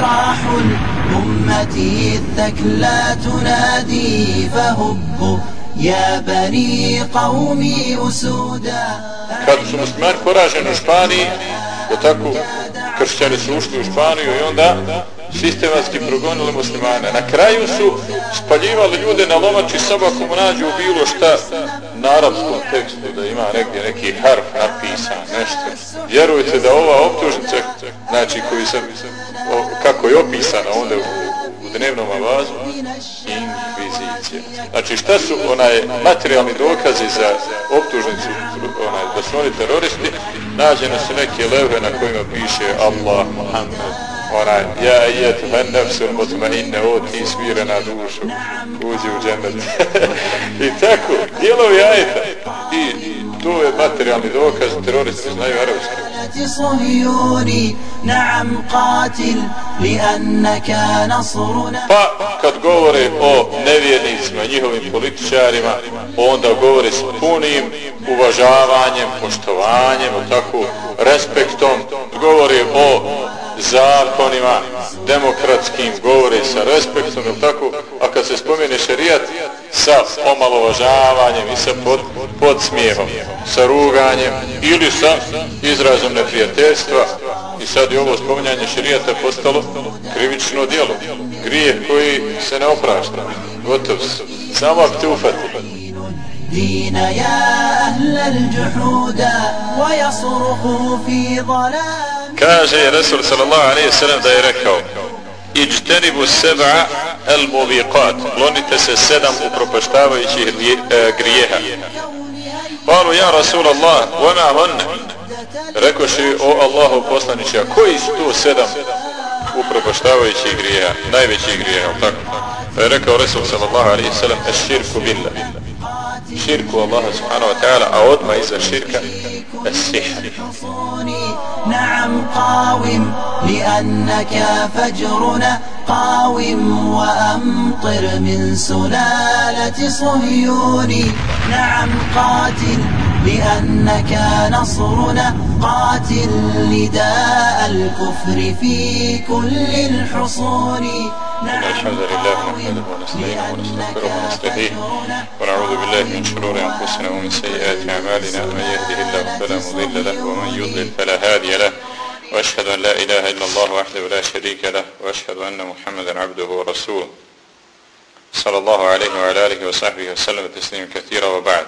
جراح الأمة الثكلى تنادي فهبوا يا بني قومي أسودا Kad su muslimani poraženi u Španiji, da tako kršćani su ušli u Španiju i onda sistematski progonili muslimane. Na kraju su spaljivali ljude na lomači samo ako mu nađu bilo šta na arapskom tekstu da ima negdje neki harf napisan, nešto. Vjerujte da ova optužnica, znači koji sam, o, kako je opisana onda u, u dnevnom avazu, inkvizicija. Znači šta su onaj materijalni dokazi za optužnicu, onaj, da su oni teroristi, nađene su neke leve na kojima piše Allah, Muhammed, onaj, ja i et nefsul mutmainne, o ti smirena dušu, uđi u džennet. I tako, dijelovi ajeta. I, I to je materijalni dokaz, teroristi znaju arabski. صهيوني نعم قاتل لأنك نصرنا Pa kad govore o nevjernicima, njihovim političarima, onda govore s punim uvažavanjem, poštovanjem, tako, respektom, govore o zakonima demokratskim, govore sa respektom, ili tako, a kad se spomene šerijat, sa omalovažavanjem i sa pod, podsmijehom, sa ruganjem ili sa izrazom neprijateljstva i sad je ovo spominjanje šerijata postalo krivično djelo, grijeh koji se ne oprašta, gotov se, samo ako te ufati. دين يا أهل الجحود ويصرخ في ظلام Kaže Resul sallallahu alaihi sallam da je rekao Iđtenibu seba el mubiqat. Klonite se sedam upropaštavajućih e, grijeha. Palu ja Rasulallah Vama honne Rekoši o Allahu poslaniće A koji su to sedam upropaštavajućih grijeha? Najvećih grijeha tako? Pa je rekao Resul sallallahu alaihi sallam Es širku billah. شرك والله سبحانه وتعالى. أعود ما إذا الشرك السحر. نعم قاوم لأنك فجرنا. قاوم وأمطر من سلالة صهيوني. نعم قاتل لأنك نصرنا قاتل لداء الكفر في كل الحصون. الحمد لله نحمده ونستعينه ونستغفره ونستهديه. ونعوذ بالله من شرور أنفسنا ومن سيئات أعمالنا. من يهده الله فلا مضل له ومن يضلل فلا هادي له. وأشهد أن لا إله إلا الله وحده لا شريك له. وأشهد أن محمدا عبده ورسوله. صلى الله عليه وعلى آله وصحبه وسلم تسليما كثيرا وبعد.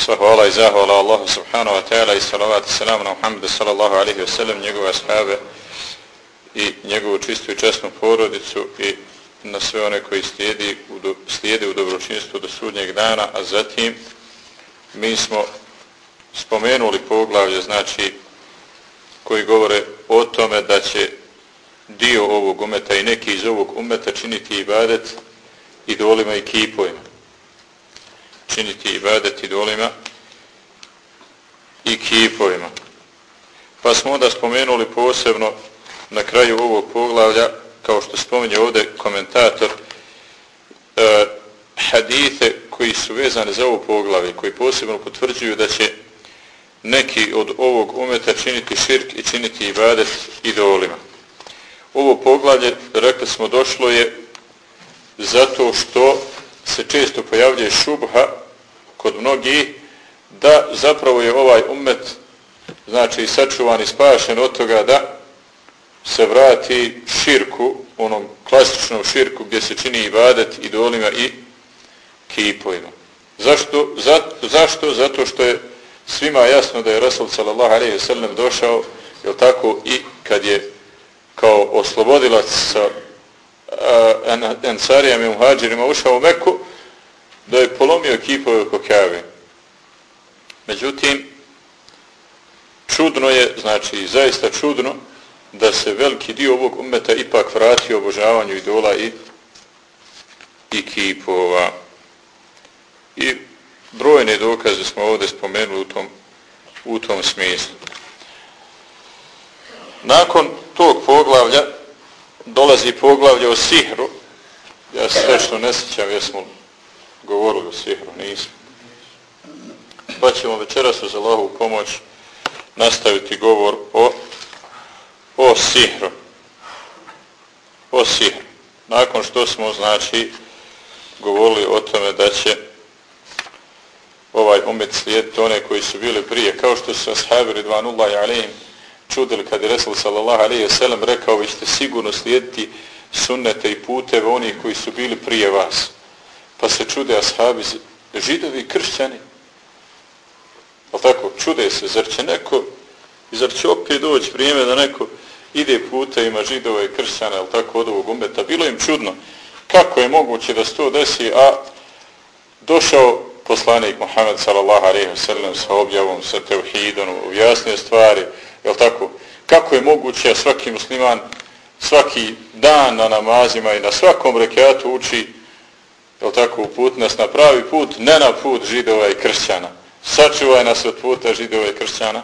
Sva hvala i zahvala Allahu subhanahu wa ta'ala i salavat i salam na Muhammedu sallallahu alaihi wa sallam, njegove ashaabe i njegovu čistu i čestnu porodicu i na sve one koji slijedi u, do, slijedi u dobročinstvu do sudnjeg dana, a zatim mi smo spomenuli poglavlje, znači koji govore o tome da će dio ovog umeta i neki iz ovog umeta činiti ibadet idolima i kipovima činiti ibadet idolima i kipovima. Pa smo onda spomenuli posebno na kraju ovog poglavlja, kao što spominje ovdje komentator, e, hadite koji su vezani za ovo poglavlje, koji posebno potvrđuju da će neki od ovog umeta činiti širk i činiti ibadet idolima. Ovo poglavlje, rekli smo, došlo je zato što se često pojavljuje šubha kod mnogih da zapravo je ovaj umet znači sačuvan i spašen od toga da se vrati širku, onom klasičnom širku gdje se čini ibadet idolima i kipovima. Zašto? Zato, zašto? Zato što je svima jasno da je Rasul sallallahu alaihi ve sallam došao, je tako, i kad je kao oslobodilac sa Ensarijama i Muhađirima ušao u Meku, da je polomio kipove oko Kave. Međutim, čudno je, znači zaista čudno, da se veliki dio ovog umeta ipak vratio obožavanju idola i, i kipova. I brojne dokaze smo ovdje spomenuli u tom, u tom smislu. Nakon tog poglavlja dolazi poglavlje o sihru. Ja sve što ne sjećam, jesmo govorili o sihru, nismo. Pa ćemo večeras uz Allahu pomoć nastaviti govor o o sihru. O sihru. Nakon što smo, znači, govorili o tome da će ovaj umet slijediti one koji su bili prije, kao što su ashabi ridvanullahi alaihim čudili kad je Resul sallallahu alaihi wasallam rekao vi ćete sigurno slijediti sunnete i puteve onih koji su bili prije vas. Pa se čude ashabi, židovi i kršćani. Ali tako, čude se, zar će neko, zar će opet doći vrijeme da neko ide puta ima židova i kršćana, ali tako od ovog umeta. Bilo im čudno kako je moguće da se to desi, a došao poslanik Muhammed sallallahu alaihi wasallam sa objavom, sa tevhidom, ujasnije stvari, jel tako? Kako je moguće, svaki musliman svaki dan na namazima i na svakom rekiatu uči, jel tako, put nas na pravi put, ne na put židova i kršćana. Sačuvaj nas od puta židova i kršćana.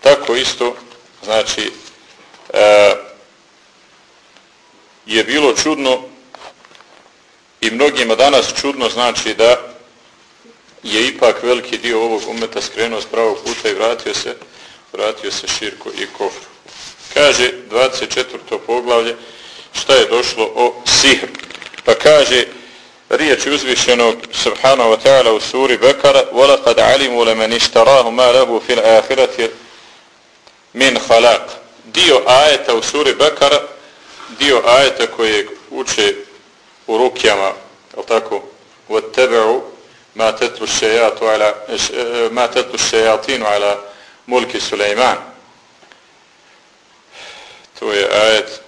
Tako isto, znači, e, je bilo čudno i mnogima danas čudno znači da je ipak veliki dio ovog umeta skrenuo s pravog puta i vratio se vratio se širko i kofru. Kaže 24. poglavlje šta je došlo o sihr. Pa kaže riječ uzvišenog subhanahu wa ta'ala u suri Bekara وَلَقَدْ عَلِمُوا لَمَنِ اشْتَرَاهُ مَا لَهُ فِي الْآخِرَةِ مِنْ خَلَاقٍ dio ajeta u suri Bekara, dio ajeta koje uče u rukjama, je tako, وَتَّبَعُوا مَا تَتْلُ على ما mulki Suleiman. To je ajet,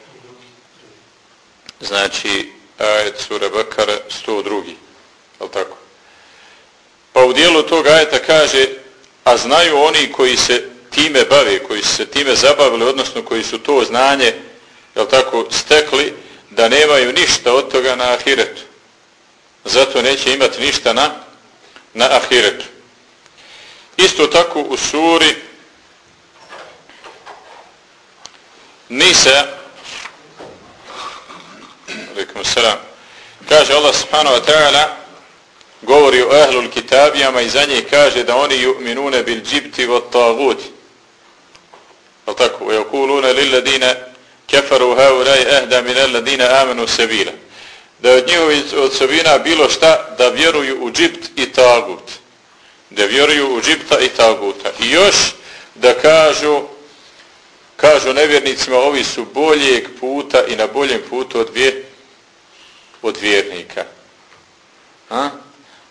znači ajet sura Bakara 102. Jel tako? Pa u dijelu tog ajeta kaže, a znaju oni koji se time bave, koji su se time zabavili, odnosno koji su to znanje, jel tako, stekli, da nemaju ništa od toga na ahiretu. Zato neće imati ništa na, na ahiretu. Isto tako u suri Nisa alaikum salam kaže Allah subhanahu wa ta'ala govori o ahlul kitabijama i za njih kaže da oni ju'minune bil džibti wa taguti Al tako? Wa yaquluna lil ladina kafaru haulai ahda min alladina amanu sabila. Da od njihovih osobina bilo šta da vjeruju u džipt i tagut. Da vjeruju u džipta i taguta. I još da kažu kažu nevjernicima ovi su boljeg puta i na boljem putu od, vje, od vjernika. A?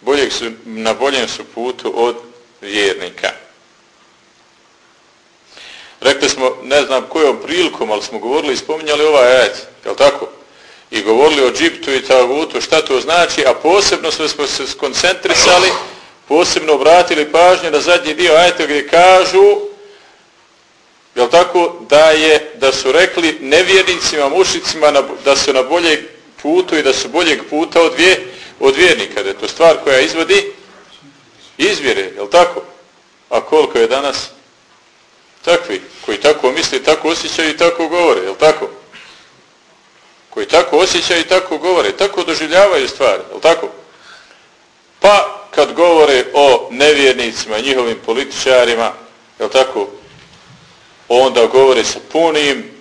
Boljeg su, na boljem su putu od vjernika. Rekli smo, ne znam kojom prilikom, ali smo govorili i spominjali ovaj ajet, je tako? I govorili o džiptu i tagutu, šta to znači, a posebno smo se skoncentrisali, posebno obratili pažnje na zadnji dio ajeta gdje kažu, je tako, da, je, da su rekli nevjernicima, mušicima, na, da su na boljeg putu i da su boljeg puta od, vje, od vjernika, da je to stvar koja izvodi izvjere, je tako? A koliko je danas takvi koji tako misle, tako osjećaju i tako govore, je tako? Koji tako osjećaju i tako govore, tako doživljavaju stvari, je tako? Pa kad govore o nevjernicima, njihovim političarima, je tako? Onda govore sa punim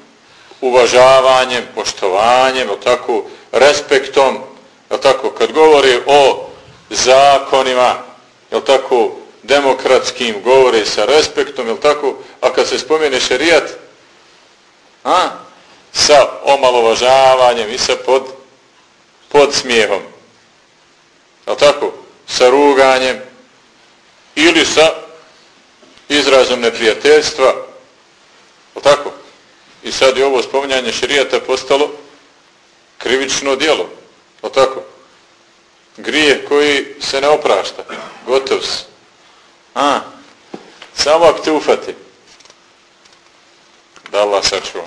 uvažavanjem, poštovanjem, je tako? Respektom, je tako? Kad govori o zakonima, je tako? demokratskim, govori sa respektom, je tako? A kad se spomene šerijat, a, sa omalovažavanjem i sa pod, pod smijehom. Je tako? Sa ruganjem ili sa izrazom neprijateljstva. Je tako? I sad je ovo spominjanje šerijata postalo krivično dijelo. O tako? Grije koji se ne oprašta. Gotov se. A, samo ako te ufati. Da Allah sačuva.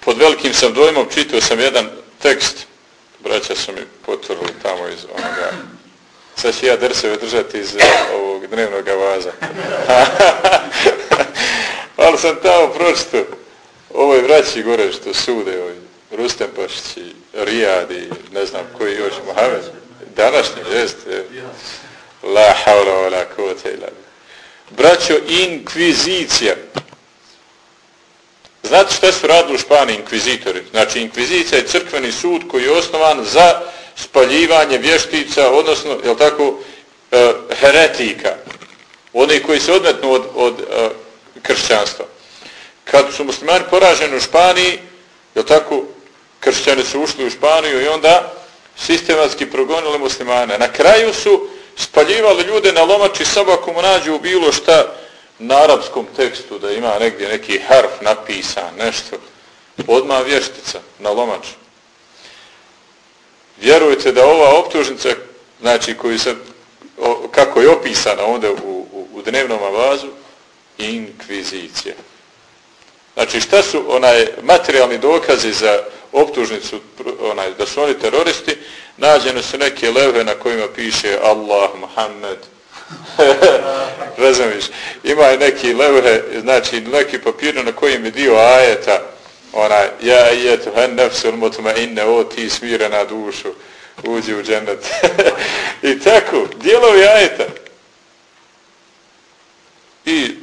Pod velikim sam dojmom čitao sam jedan tekst. Braća su mi potvorili tamo iz onoga. Sad ću ja drseve držati iz eh, ovo, dnevnog avaza. Ali sam tamo pročito ovoj vraći gore što sude, ovoj Rustem Pašić i Rijad i ne znam koji još, Mohamed današnji, jest. La haula wa la kuvata illa Braćo, inkvizicija. Znate šta su radili u Španiji inkvizitori? Znači, inkvizicija je crkveni sud koji je osnovan za spaljivanje vještica, odnosno, je tako, e, heretika. Oni koji se odmetnu od, od e, kršćanstva. Kad su muslimani poraženi u Španiji, je tako, kršćani su ušli u Španiju i onda sistematski progonili muslimane. Na kraju su spaljivali ljude na lomači sobaku mu nađu bilo šta na arapskom tekstu, da ima negdje neki harf napisan, nešto. Odma vještica na lomač. Vjerujete da ova optužnica, znači koji se, o, kako je opisana onda u, u, u dnevnom avazu, inkvizicija. Znači šta su onaj materijalni dokazi za optužnicu onaj, da su oni teroristi, nađene su neke leve na kojima piše Allah, Muhammed. Razumiješ? Ima i neki leve, znači neki papir na kojim je dio ajeta, onaj, ja ajetu hen nefsul mutma inne, o ti smirena dušu, uđi u džennet. I tako, dijelovi ajeta. I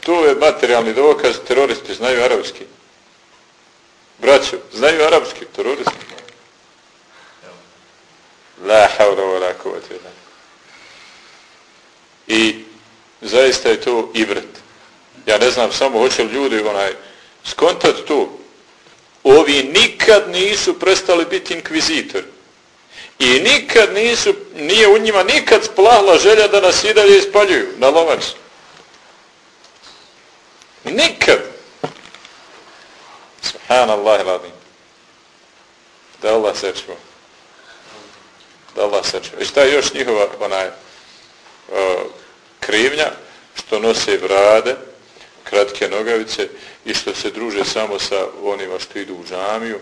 to je materijalni dokaz, teroristi znaju arapski. Braćo, znaju arapski, teroristi. La haura wa la kuvati I zaista je to ibret. Ja ne znam samo hoće li ljudi onaj skontat to. Ovi nikad nisu prestali biti inkvizitori. I nikad nisu, nije u njima nikad splahla želja da nas i dalje ispaljuju na lomač. Nikad. Subhanallah iladim. Da Allah sečuva. Da Allah sečuva. I šta je još njihova onaj o, krivnja? Što nose brade, kratke nogavice i što se druže samo sa onima što idu u džamiju.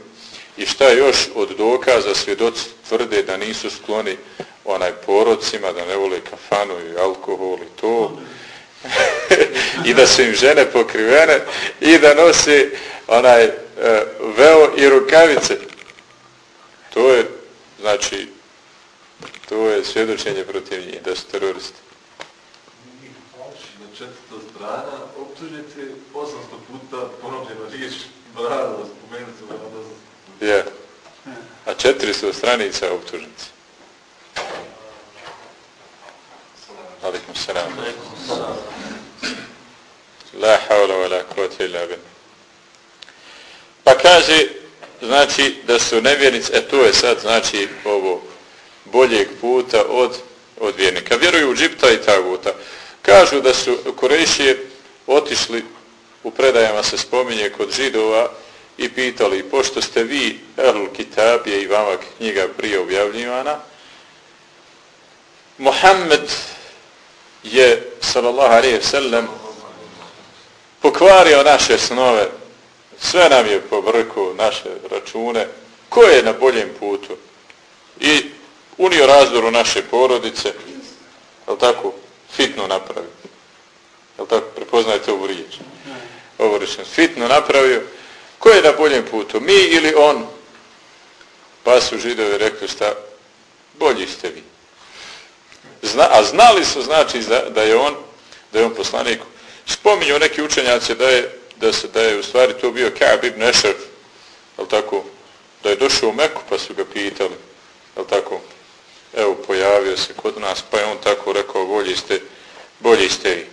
I šta još od dokaza svjedoci tvrde da nisu skloni onaj porodcima, da ne vole kafanu i alkohol i to. I da su im žene pokrivene i da nose onaj e, veo i rukavice. To je, znači, to je svjedočenje protiv njih, da su teroristi. Na četvrta strana optužite 800 puta ponovljena riječ brada. Je. A četiri su stranica optužnice. Alikum salam. La haula wa la kvota illa bin. Pa kaže, znači, da su nevjernici, e to je sad, znači, ovo boljeg puta od, od vjernika. Vjeruju u džipta i taguta. Kažu da su Korešije otišli, u predajama se spominje kod židova, i pitali, pošto ste vi Erl Kitabije i vama knjiga prije objavljivana, Muhammed je, sallallahu alaihi sallam, pokvario naše snove, sve nam je pobrko naše račune, ko je na boljem putu? I unio razdor u naše porodice, je tako, fitno napravio. Je tako, prepoznajte ovu riječ. Ovo riječ, fitno napravio, ko je na boljem putu, mi ili on? Pa su židovi rekli šta, bolji ste vi. Zna, a znali su znači da je on, da je on poslanik. Spominju neki učenjaci da je da se da je u stvari to bio Ka'b ibn Ešer, al tako, da je došao u Meku pa su ga pitali, al tako, evo pojavio se kod nas, pa je on tako rekao, bolji ste, bolji ste vi.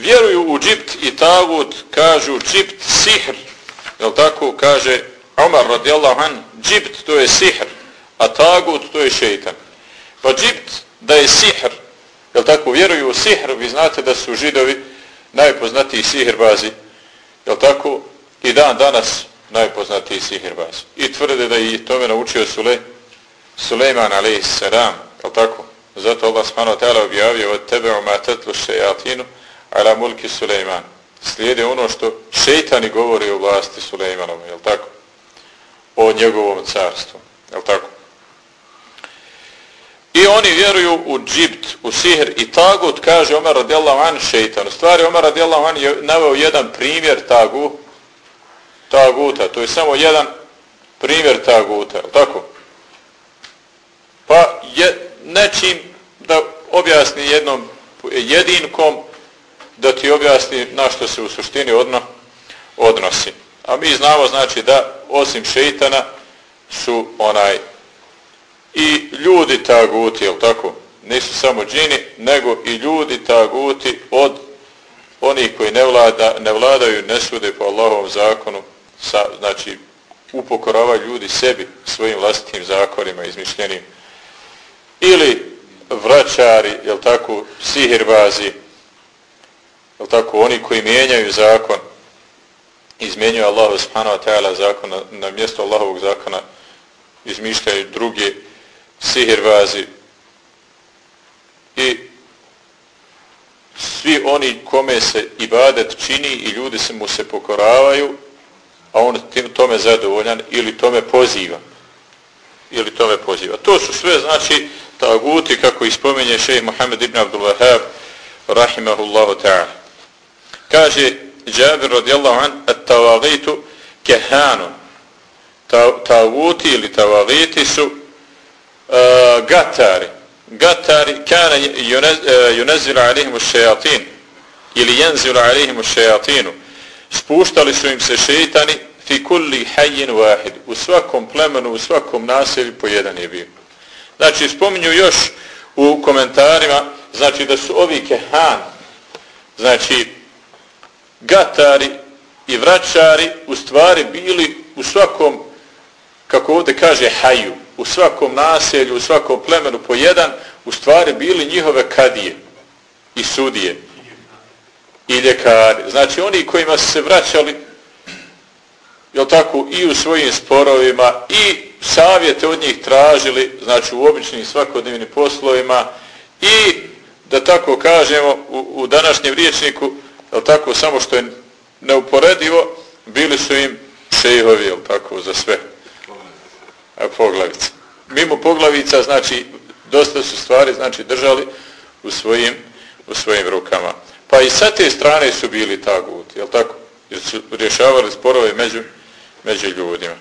Vjeruju u džipt i tagut, kažu džipt sihr, jel tako, kaže Omar radijallahu an, džipt to je sihr, a tagut to je šeitan. Pa džipt da je sihr, jel tako, vjeruju u sihr, vi znate da su židovi najpoznatiji sihrbazi, je tako? I dan danas najpoznatiji sihrbazi. I tvrde da je tome naučio Sule, Suleiman a.s. je tako? Zato Allah s.a. objavio od tebe o matetlu šejatinu ala mulki Sulejman. Slijede ono što šeitani govori o vlasti Suleimanova, je tako? O njegovom carstvu, je tako? I oni vjeruju u džibt, u sihr i tagut, kaže Omer radijallahu an šeitan. U stvari Omer radijallahu an je naveo jedan primjer tagu, taguta. To je samo jedan primjer taguta, je tako? Pa je nečim da objasni jednom jedinkom da ti objasni na što se u suštini odno, odnosi. A mi znamo znači da osim šeitana su onaj i ljudi taguti, jel tako? Nisu samo džini, nego i ljudi taguti od onih koji ne, vlada, ne vladaju, ne sude po Allahovom zakonu, sa, znači upokoravaju ljudi sebi svojim vlastitim zakonima izmišljenim. Ili vraćari, jel tako, sihirbazi, jel tako, oni koji mijenjaju zakon, izmjenjuju Allahu subhanahu wa ta'ala zakon na, na mjesto Allahovog zakona, izmišljaju druge sihirvazi i svi oni kome se ibadet čini i ljudi se mu se pokoravaju, a on tim, tome zadovoljan ili tome poziva. Ili tome poziva. To su sve, znači, taguti, kako ispomenje šejh Muhammed ibn Abdul Wahab, rahimahullahu ta'ala. Kaže Džabir radijallahu an, at tawagitu kehanu. Taguti ili tawagiti su uh, gatari. Gatari kana e, yunazilu alihimu šejatin ili jenzilu alihimu šejatinu. Spuštali su im se šeitani fi kulli hayyin wahid. U svakom plemenu, u svakom naselju po jedan je bio. Znači, spominju još u komentarima, znači da su ovi kehan, znači gatari i vraćari u stvari bili u svakom, kako ovdje kaže, haju, u svakom naselju, u svakom plemenu po jedan, u stvari bili njihove kadije i sudije i ljekari. Znači, oni kojima su se vraćali, jel tako, i u svojim sporovima i savjete od njih tražili, znači u običnim svakodnevnim poslovima i da tako kažemo u, u današnjem riječniku, jel tako, samo što je neuporedivo, bili su im šehovi, jel tako, za sve. E, A poglavica. Mimo poglavica, znači, dosta su stvari, znači, držali u svojim, u svojim rukama. Pa i sa te strane su bili taguti, jel tako? Jer su rješavali sporove među, među ljudima.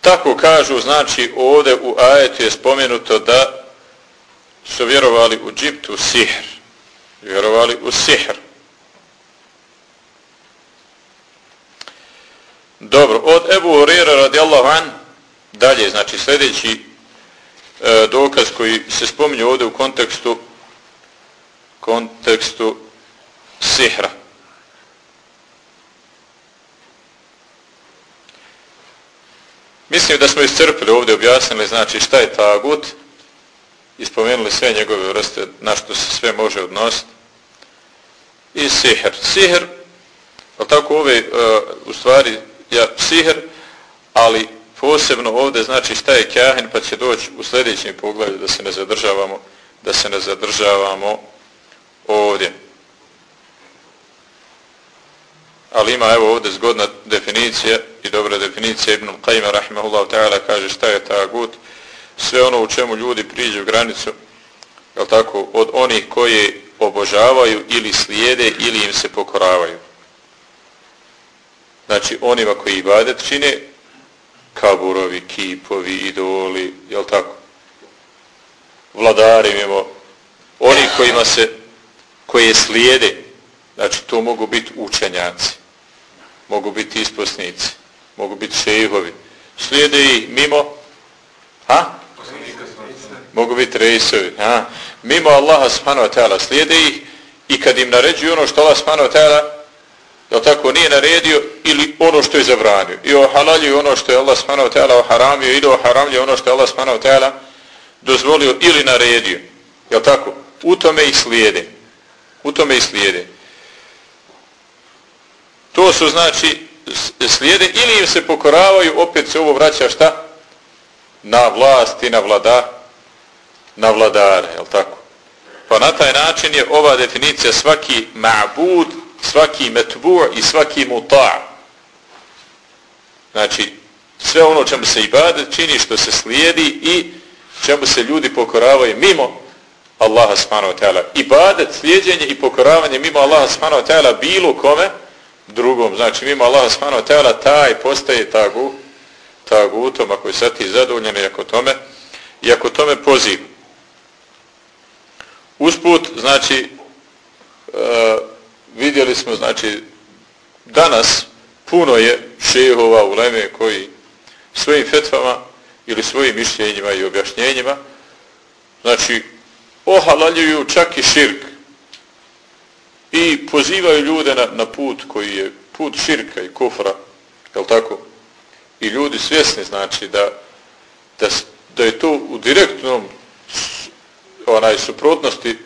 Tako kažu, znači ovdje u ajetu je spomenuto da su vjerovali u džiptu sihr. Vjerovali u sihr. Dobro, od Ebu Hurira radijallahu an, dalje, znači sljedeći e, dokaz koji se spominje ovdje u kontekstu kontekstu sihra. Mislim da smo iscrpili ovdje objasnili znači šta je tagut i spomenuli sve njegove vrste na što se sve može odnositi. I sihr. Sihr, ali tako ove, uh, u stvari, ja, sihr, ali posebno ovdje znači šta je kjahin, pa će doći u sljedećem pogledu da se ne zadržavamo, da se ne zadržavamo ovdje. Ali ima evo ovdje zgodna definicija i dobra definicija Ibn Qajma rahimahullahu ta'ala kaže šta je tagut sve ono u čemu ljudi priđu granicu jel tako, od onih koji obožavaju ili slijede ili im se pokoravaju. Znači onima koji ibadet čine kaburovi, kipovi, idoli, je tako? Vladari mimo oni kojima se koje slijede, znači to mogu biti učenjaci, mogu biti isposnici, mogu biti šehovi, slijede i mimo, ha? Mogu biti rejsovi, ha? Mimo Allaha subhanahu wa ta'ala slijede ih i kad im naređuju ono što Allah subhanahu wa ta'ala jel tako, nije naredio ili ono što je zabranio. I ohalaljuju ono što je Allah subhanahu wa ta'ala oharamio ili oharamljuju ono što je Allah subhanahu wa ta'ala dozvolio ili naredio. Jel tako? U tome ih slijede. U tome ih slijede. To su znači slijede ili im se pokoravaju, opet se ovo vraća šta? Na vlast i na vlada, na vladare, je tako? Pa na taj način je ova definicija svaki ma'bud, svaki metbu' i svaki muta'. Znači, sve ono čemu se ibadet čini što se slijedi i čemu se ljudi pokoravaju mimo Allaha subhanahu wa ta'ala. Ibadet, slijedjenje i pokoravanje mimo Allaha subhanahu wa ta'ala bilo kome, drugom, znači mimo Allaha subhanahu wa ta'ala taj postaje tagu, tagutom, ako je sad ti zadovoljen i ako tome, i ako tome poziv. Usput, znači, e, vidjeli smo, znači, danas puno je šehova u Leme koji svojim fetvama ili svojim mišljenjima i objašnjenjima, znači, ohalaljuju čak i širk i pozivaju ljude na, na put koji je put širka i kufra, je tako? I ljudi svjesni, znači, da, da, da je to u direktnom onaj suprotnosti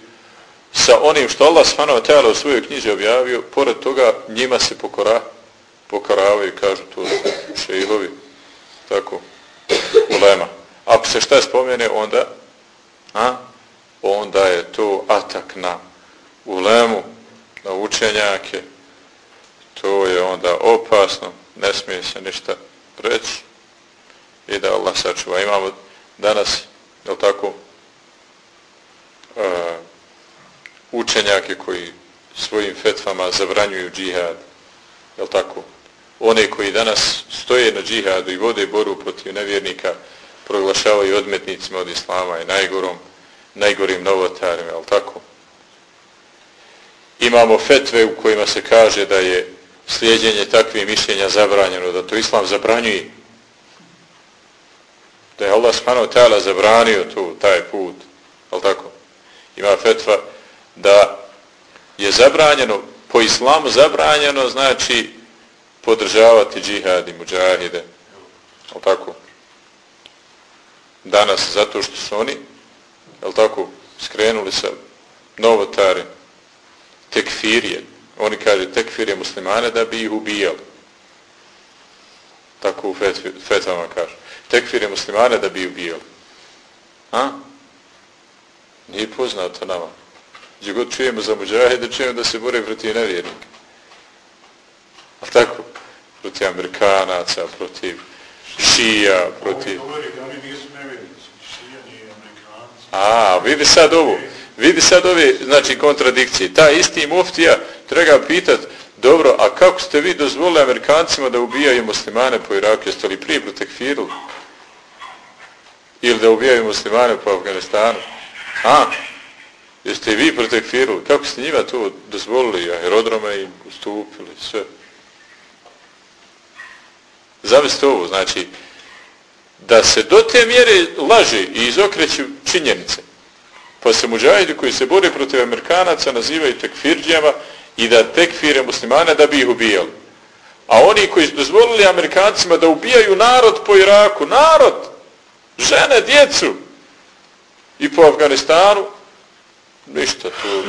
sa onim što Allah svanova tijela u svojoj knjizi objavio, pored toga njima se pokora, pokoravaju, kažu to šehovi, tako, ulema. Ako se šta spomene, onda, a, onda je to atak na ulemu, na učenjake, to je onda opasno, ne smije se ništa preći i da Allah sačuva. Imamo danas, je tako, uh, učenjake koji svojim fetvama zabranjuju džihad, je li tako? One koji danas stoje na džihadu i vode boru protiv nevjernika, proglašavaju odmetnicima od islama i najgorom, najgorim novotarima, je li tako? Imamo fetve u kojima se kaže da je slijedjenje takvih mišljenja zabranjeno, da to islam zabranjuje. Da je Allah subhanahu ta'ala zabranio tu, taj put. Ali tako? Ima fetva da je zabranjeno, po islamu zabranjeno, znači podržavati džihad i muđahide. Jel tako? Danas, zato što su oni, jel tako, skrenuli sa novotare, tekfirije, oni kaže tekfirje muslimane da bi ih ubijali. Tako u fetvama kaže. Tekfirje muslimane da bi ih ubijali. A? Nije poznato nama. Gdje god čujemo za muđahide, čujemo da se bore protiv nevjernika. A tako? Protiv Amerikanaca, protiv Šija, protiv... A, vidi sad ovo. Vidi sad ove, znači, kontradikcije. Ta isti muftija treba pitat, dobro, a kako ste vi dozvolili Amerikancima da ubijaju muslimane po Iraku? Jeste li prije protekfirili? Ili da ubijaju muslimane po Afganistanu? A? Jeste vi protekfirili? Kako ste njima to dozvolili? Aerodrome im ustupili, sve. Zamislite ovo, znači, da se do te mjere laže i izokreću činjenice, pa se muđajidi koji se bore protiv Amerikanaca nazivaju tekfirđijama i da tekfire muslimane da bi ih ubijali. A oni koji su dozvolili Amerikancima da ubijaju narod po Iraku, narod, žene, djecu i po Afganistanu, ništa tu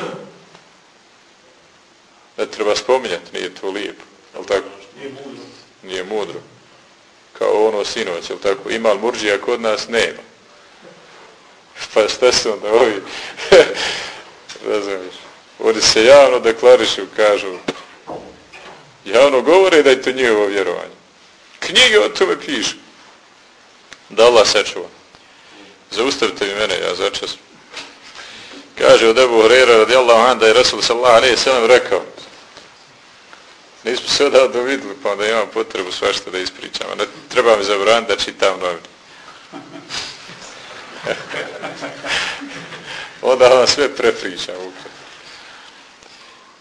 ne treba spominjati, nije to lijepo. Jel tako? Nije mudro. Nije mudro. Kao ono sinoć, jel tako? Ima li murđija kod nas? Nema. Pa šta se onda ovi? Razumiješ? Oni se javno deklarišu, kažu, javno govore da je to njihovo vjerovanje. Knjige o tome pišu. Da Allah sečuva. Zaustavite mi mene, ja začas. Kaže od Ebu Hrera radijallahu anha da je Rasul sallallahu alaihi sallam rekao nismo se odavno vidjeli pa onda imam potrebu svašta da ispričam. Ne treba mi zabraniti da čitam novine. onda vam sve prepričam.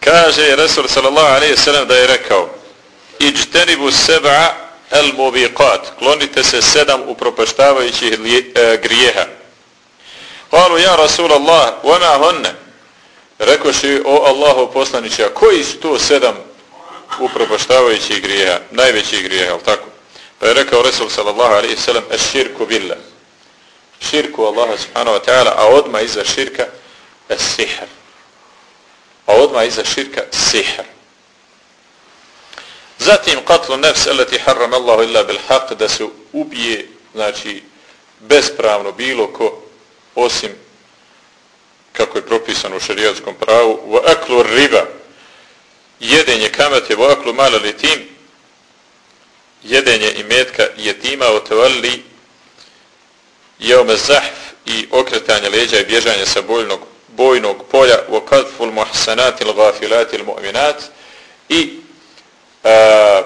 Kaže Rasul sallallahu alaihi sallam da je rekao Iđtenibu seba el mubiqat klonite se sedam upropaštavajućih e, grijeha. Kalu ja Rasulallah vama honne rekoši o Allahu poslaniće a koji su to sedam upropaštavajućih grijeha najvećih grijeha, ali tako? Pa je rekao Resul sallallahu alaihi sallam es širku billah širku Allaha subhanahu wa ta'ala, a odma iza širka sihr. A odma iza širka sihr. Zatim qatlu nefs alati harram Allahu illa bil haq da se ubije, znači bespravno bilo ko osim kako je propisano u šerijatskom pravu wa aklu riba jedenje kamate wa aklu mala litim jedenje imetka jetima otevalli jeume zahf i okretanje leđa i bježanje sa bojnog, bojnog polja wa kadful muhsanati l-gafilati l-mu'minat i E,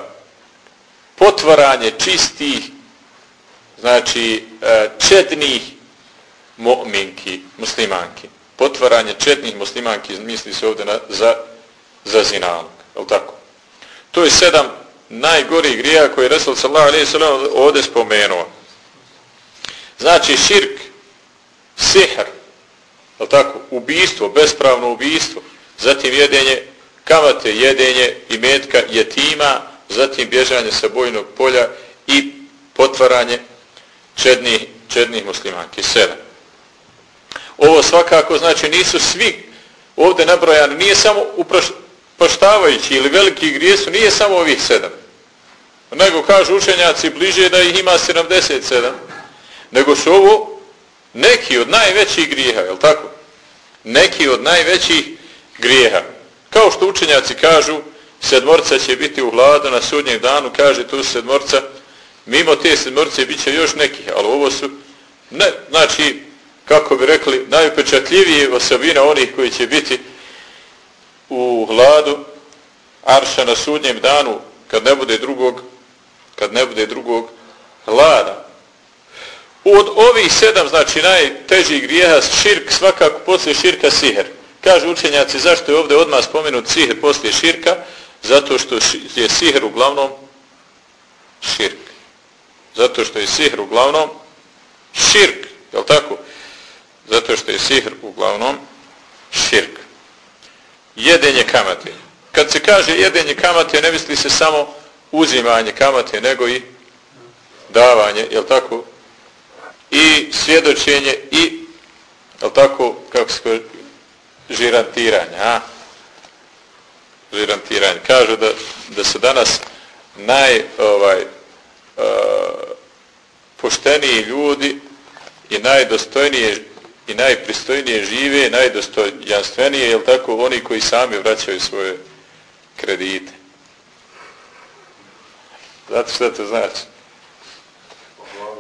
potvaranje čistih znači e, četnih mo'minki, muslimanki. Potvaranje četnih muslimanki misli se ovdje na, za, za zinalog. Je tako? To je sedam najgorih grija koje je Resul sallallahu alaihi sallam ovdje spomenuo. Znači širk, sihr, je tako? Ubijstvo, bespravno ubijstvo, zatim jedenje kamate, jedenje i metka jetima, zatim bježanje sa bojnog polja i potvaranje čednih, čednih muslimanki. Sedam. Ovo svakako znači nisu svi ovdje nabrojani, nije samo uproštavajući ili veliki grijesu, nije samo ovih sedam. Nego kažu učenjaci bliže da ih ima 77. Nego su ovo neki od najvećih grijeha, je tako? Neki od najvećih grijeha. Kao što učenjaci kažu, sedmorca će biti u hladu na sudnjem danu, kaže tu sedmorca, mimo te sedmorce bit će još nekih, ali ovo su, ne, znači, kako bi rekli, najupečatljivije osobina onih koji će biti u hladu arša na sudnjem danu, kad ne bude drugog, kad ne bude drugog hlada. Od ovih sedam, znači najtežih grijeha, širk, svakako poslije širka siher. Kažu učenjaci zašto je ovdje odmah spomenut sihr poslije širka, zato što je sihr uglavnom širk. Zato što je sihr uglavnom širk, je li tako? Zato što je sihr uglavnom širk. Jedenje kamate. Kad se kaže jedenje kamate, ne misli se samo uzimanje kamate, nego i davanje, je li tako? I svjedočenje i, je li tako, kako se kaže, žirantiranje, a? Žirantiranje. Kažu da, da se danas naj, ovaj, uh, pošteniji ljudi i najdostojnije i najpristojnije žive, najdostojanstvenije, jel tako, oni koji sami vraćaju svoje kredite. Znate što to znači?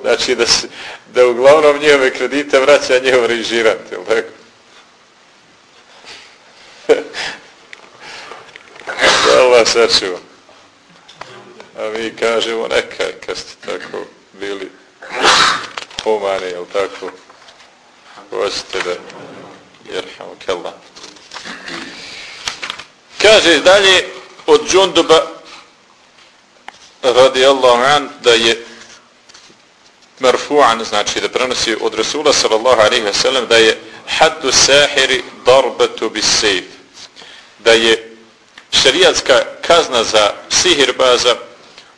Znači da, se, da uglavnom njihove kredite vraća njihov režirant, jel tako? da Allah sačuva. A mi kažemo neka kad ste tako bili humani, jel tako? Hoćete da jerhamu kella. Kaže dalje od džunduba radi Allahu an da je marfu'an, znači da prenosi od Rasula sallallahu alaihi wa sallam da je haddu sahiri darbatu bis sejf da je šerijatska kazna za sihirbaza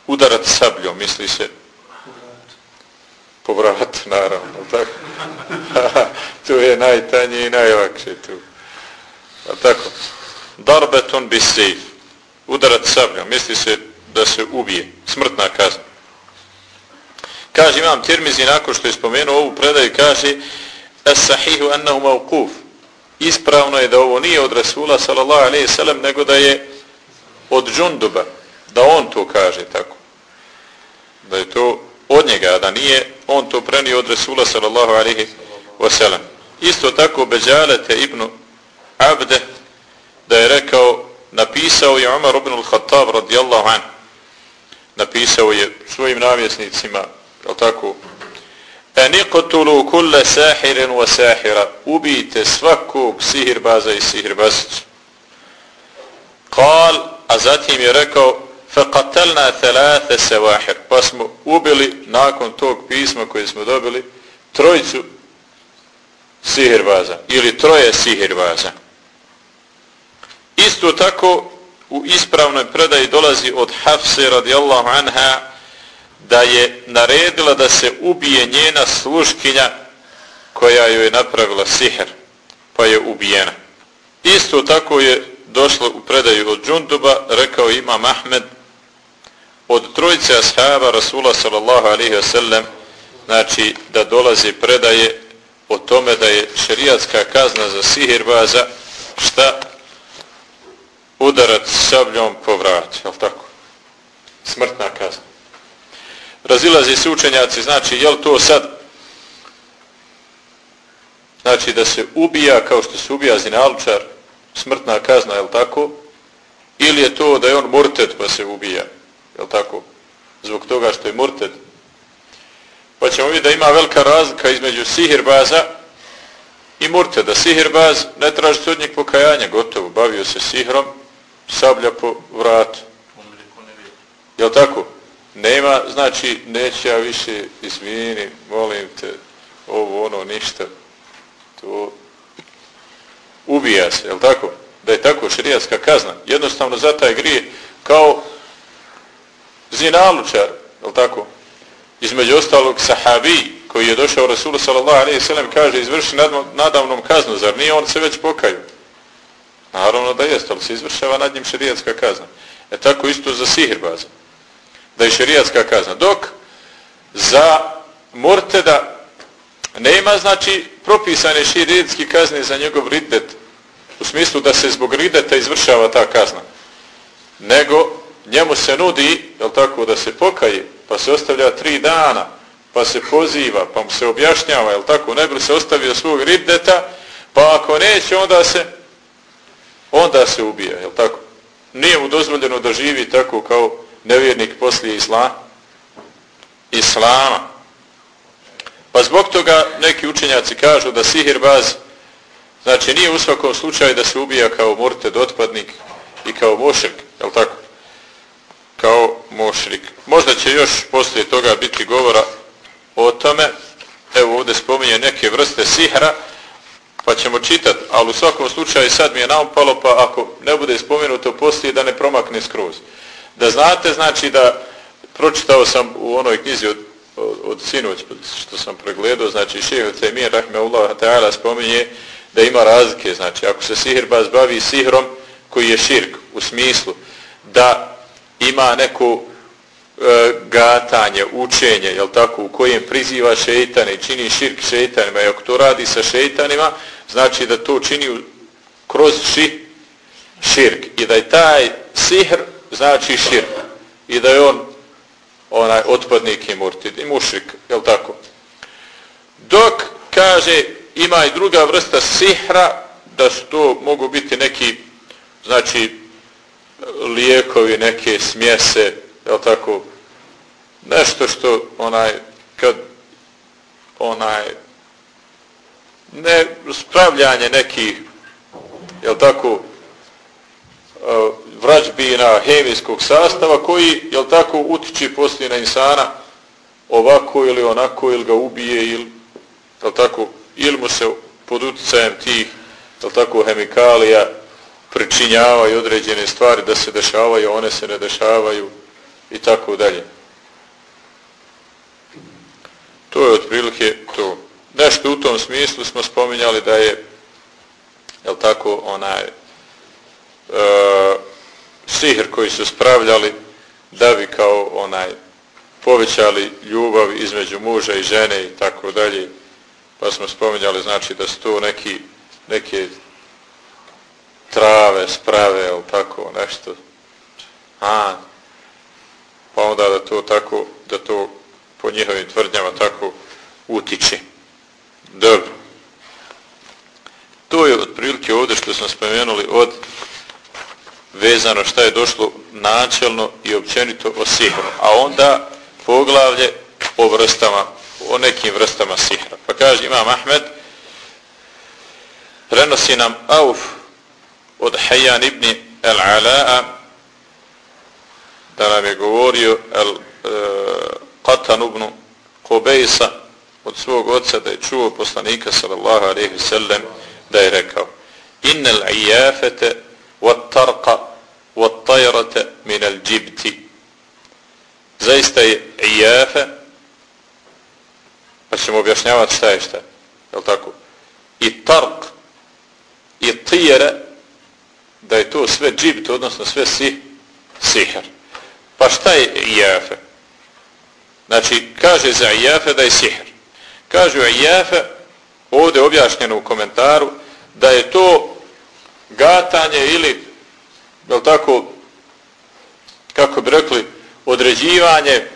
udarat sabljom, misli se povrat, naravno, tako? tu je najtanje i najlakše tu. A tako? Darbetun bis sejf, udarat sabljom, misli se da se ubije, smrtna kazna. Kaže imam Tirmizi nakon što je spomenuo ovu predaju, kaže Es-sahihu ennahu mawquf ispravno je da ovo nije od Rasula sallallahu alaihi sallam, nego da je od džunduba, da on to kaže tako. Da je to od njega, da nije on to prenio od Rasula sallallahu alaihi wasallam. Isto tako Beđalete ibn Abde da je rekao, napisao je Umar ibn al-Khattab radijallahu an, napisao je svojim namjesnicima, je tako, Eniqtulu kulle sahirin wa sahira. Ubijte svakog sihirbaza i sihirbasicu. Kal, a zatim je rekao, faqatalna thalatha sawahir. Pa smo ubili nakon tog pisma koje smo dobili trojicu sihirbaza ili troje sihirbaza. Isto tako u ispravnoj predaji dolazi od Hafse radijallahu anha da je naredila da se ubije njena sluškinja koja joj je napravila siher, pa je ubijena. Isto tako je došlo u predaju od Džunduba, rekao Imam Ahmed, od trojice ashaba Rasula sallallahu alaihi wasallam, znači da dolazi predaje o tome da je šerijatska kazna za sihirbaza, šta? Udarac sabljom po vratu, je tako? Smrtna kazna razilazi se učenjaci, znači, je li to sad, znači, da se ubija kao što se ubija zinalučar, smrtna kazna, je li tako, ili je to da je on murted pa se ubija, je li tako, zbog toga što je murted. Pa ćemo vidjeti da ima velika razlika između sihirbaza i murte. Da sihirbaz ne traži od njeg pokajanja, gotovo, bavio se sihrom, sablja po vratu. Jel tako? Nema, znači, neće ja više izmijeni, molim te, ovo, ono, ništa. To ubija se, jel tako? Da je tako širijatska kazna. Jednostavno za taj grije kao zinalučar, jel tako? Između ostalog sahabi koji je došao Rasulu sallallahu alaihi sallam kaže izvrši nadavnom kaznu, zar nije on se već pokaju? Naravno da jest, ali se izvršava nad njim širijatska kazna. E tako isto za sihirbaza. Da je šerijatska kazna. Dok za morteda nema znači propisane šerijatske kazne za njegov riddet u smislu da se zbog riddeta izvršava ta kazna. Nego njemu se nudi, jel tako, da se pokaje, pa se ostavlja tri dana, pa se poziva, pa mu se objašnjava, jel tako, ne bi se ostavio svog riddeta, pa ako neće, onda se onda se ubija, jel tako? Nije mu dozvoljeno da živi tako kao nevjernik poslije isla, islama. Pa zbog toga neki učenjaci kažu da sihirbaz, znači nije u svakom slučaju da se ubija kao murted, otpadnik i kao mošrik, jel tako? Kao mošrik. Možda će još poslije toga biti govora o tome, evo ovdje spominje neke vrste sihra, pa ćemo čitati, ali u svakom slučaju sad mi je naopalo, pa ako ne bude spomenuto poslije, da ne promakne skroz. Da znate, znači da pročitao sam u onoj knjizi od, od, od sinoć, što sam pregledao, znači šeho Temir, rahmeullah ta'ala, spominje da ima razlike, znači ako se sihirbaz bavi sihrom koji je širk, u smislu da ima neku e, gatanje, učenje, jel tako, u kojem priziva šeitane i čini širk šeitanima, i ako to radi sa šeitanima, znači da to čini kroz ši, širk i da je taj sihr znači širk i da je on onaj otpadnik i murtid i mušik, jel tako? Dok kaže ima i druga vrsta sihra da su to mogu biti neki znači lijekovi, neke smjese, jel tako? Nešto što onaj kad onaj ne spravljanje nekih jel tako vrađbina hemijskog sastava koji jel tako utiči poslije na insana ovako ili onako ili ga ubije ili jel tako ili mu se pod utjecajem tih jel tako hemikalija pričinjavaju određene stvari da se dešavaju, one se ne dešavaju i tako dalje. To je otprilike to nešto u tom smislu smo spominjali da je jel tako onaj e, sihr koji su spravljali da bi kao onaj povećali ljubav između muža i žene i tako dalje. Pa smo spominjali znači da su to neki neke trave sprave ili tako nešto. A pa onda da to tako da to po njihovim tvrdnjama tako utiče. Dobro. To je otprilike ovdje što smo spomenuli od vezano šta je došlo načelno i općenito o sihru. A onda poglavlje o vrstama, o nekim vrstama sihra. Pa kaže Imam Ahmed, prenosi nam Auf od Hayyan ibn al-Ala'a da nam je govorio al-Qatan e, ibn Qubejsa od svog oca da je čuo poslanika sallallahu alejhi ve sellem da je rekao innal iyafata je je šta je tako i tarq i tijera da je to sve džibt odnosno sve si sihr pa šta je iyafa znači kaže za iyafa da je sihr Kažu Ajefe, ovdje objašnjeno u komentaru, da je to gatanje ili, je tako, kako bi rekli, određivanje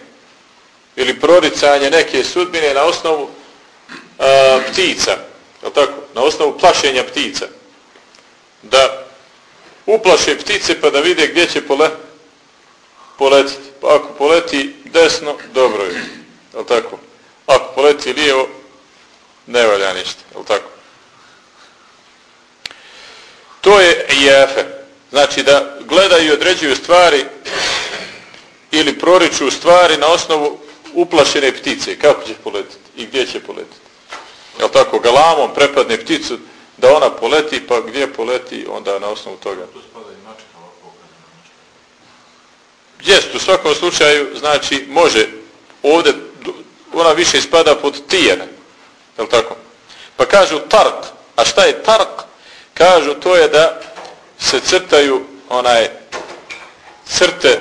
ili proricanje neke sudbine na osnovu a, ptica, je tako, na osnovu plašenja ptica. Da uplaše ptice pa da vide gdje će pole, poletiti. Pa ako poleti desno, dobro je. Je tako? Ako poleti lijevo, ne valja ništa, je tako? To je jefe. Znači da gledaju i određuju stvari ili proriču stvari na osnovu uplašene ptice. Kako će poletiti i gdje će poletiti. Je tako? Galamom prepadne pticu da ona poleti, pa gdje poleti, onda na osnovu toga. Jest, u svakom slučaju, znači, može ovdje, ona više spada pod tijene. Je tako? Pa kažu tark. A šta je tark? Kažu to je da se crtaju onaj crte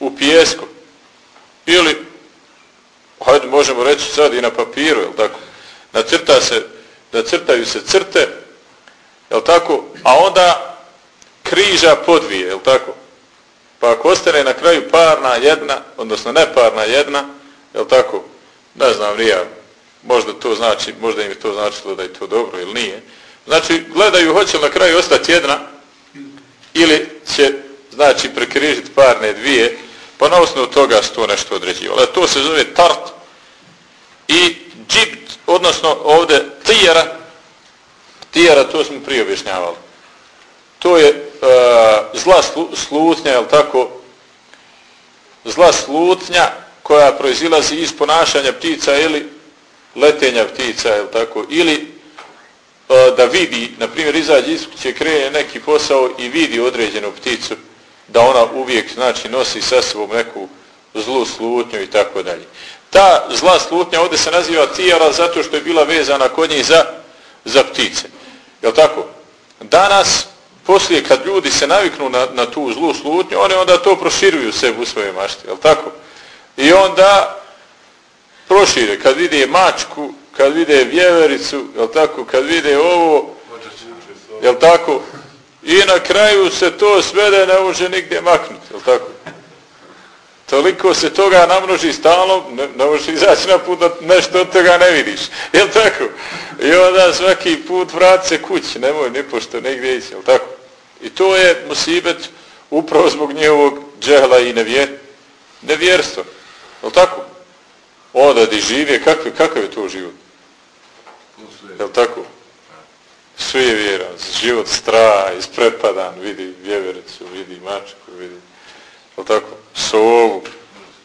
u pijesku. Ili, hajde možemo reći sad i na papiru, jel tako? Nacrta se, da crtaju se crte, jel tako? A onda križa podvije, jel tako? Pa ako ostane na kraju parna jedna, odnosno neparna jedna, jel tako? Ne znam, nije, možda to znači, možda im je to značilo da je to dobro ili nije. Znači, gledaju hoće na kraju ostati jedna ili će, znači, prekrižiti parne dvije, pa na osnovu toga se to nešto određivalo. To se zove tart i džibt, odnosno ovdje tijera, tijera, to smo prije objašnjavali. To je uh, zla slutnja, je tako, zla slutnja koja proizilazi iz ponašanja ptica ili letenja ptica, je tako, ili E, da vidi, na primjer, izađe iz kuće, kreje neki posao i vidi određenu pticu, da ona uvijek, znači, nosi sa sobom neku zlu slutnju i tako dalje. Ta zla slutnja ovdje se naziva tijara zato što je bila vezana kod njih za, za ptice. Jel tako? Danas, poslije kad ljudi se naviknu na, na tu zlu slutnju, oni onda to proširuju sebi u svoje mašti. Jel tako? I onda prošire, kad vidi mačku, kad vide vjevericu, jel tako, kad vide ovo, jel tako, i na kraju se to svede ne može nigdje maknuti, jel tako. Toliko se toga namnoži stalno, ne, ne možeš izaći na put da nešto od toga ne vidiš, jel tako. I onda svaki put vrati se kući, nemoj nipošto negdje ići, jel tako. I to je musibet upravo zbog njihovog džehla i nevjer, nevjerstva, jel tako. Onda di žive, kakav, kakav je to život? Je li tako? Svi je vjeran, život stra, isprepadan, vidi vjevericu, vidi mačku, vidi, je li tako? Sovu.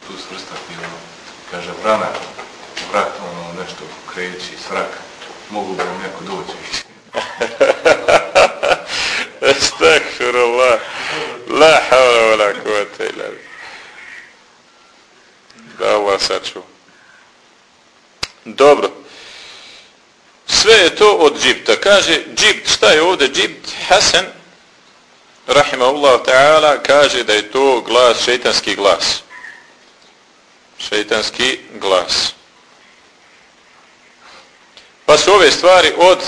Tu svrstati, ono, kaže, vrana, vrat, ono, nešto kreći, sraka, mogu bi vam neko doći. Estakfirullah, la havla wa la kuvata ila. Da Allah saču. Dobro sve je to od džipta. Kaže, džipt, šta je ovdje džipt? Hasan, rahimahullah ta'ala, kaže da je to glas, šeitanski glas. Šeitanski glas. Pa su ove stvari od,